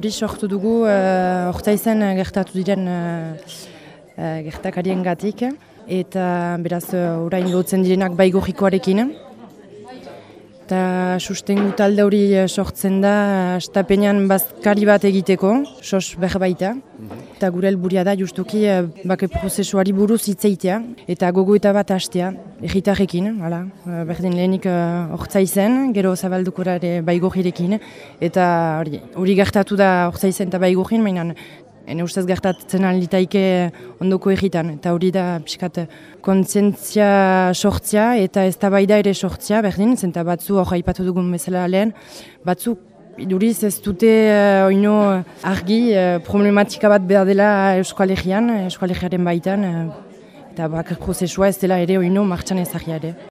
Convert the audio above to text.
hori sortu dugu uh, orta gertatu diren uh, uh, gertakarien gatik. Eta beraz, orain lotzen direnak baigorikoarekin. Eta sustengu talde hori sortzen da, estapenean bazkari bat egiteko, sos behar baita. Eta gure helburia da justuki bake prozesuari buruz hitzeitea eta gogo eta bat hastea, egitarrekin, hala. Berdin lehenik orta uh, gero zabaldukurare baigojirekin. Eta hori gertatu da orta izen eta baigojin, mainan Hene ustez gertatzen alitaike ondoko egitan, eta hori da piskat kontzientzia sortzia eta ez ere sortzia, berdin, zenta batzu hori haipatu dugun bezala lehen, batzu iduriz ez dute uh, oino argi uh, problematika bat behar dela Euskal Herriaren baitan, uh, eta bakar prozesua ez dela ere oino martxan ezagia ere.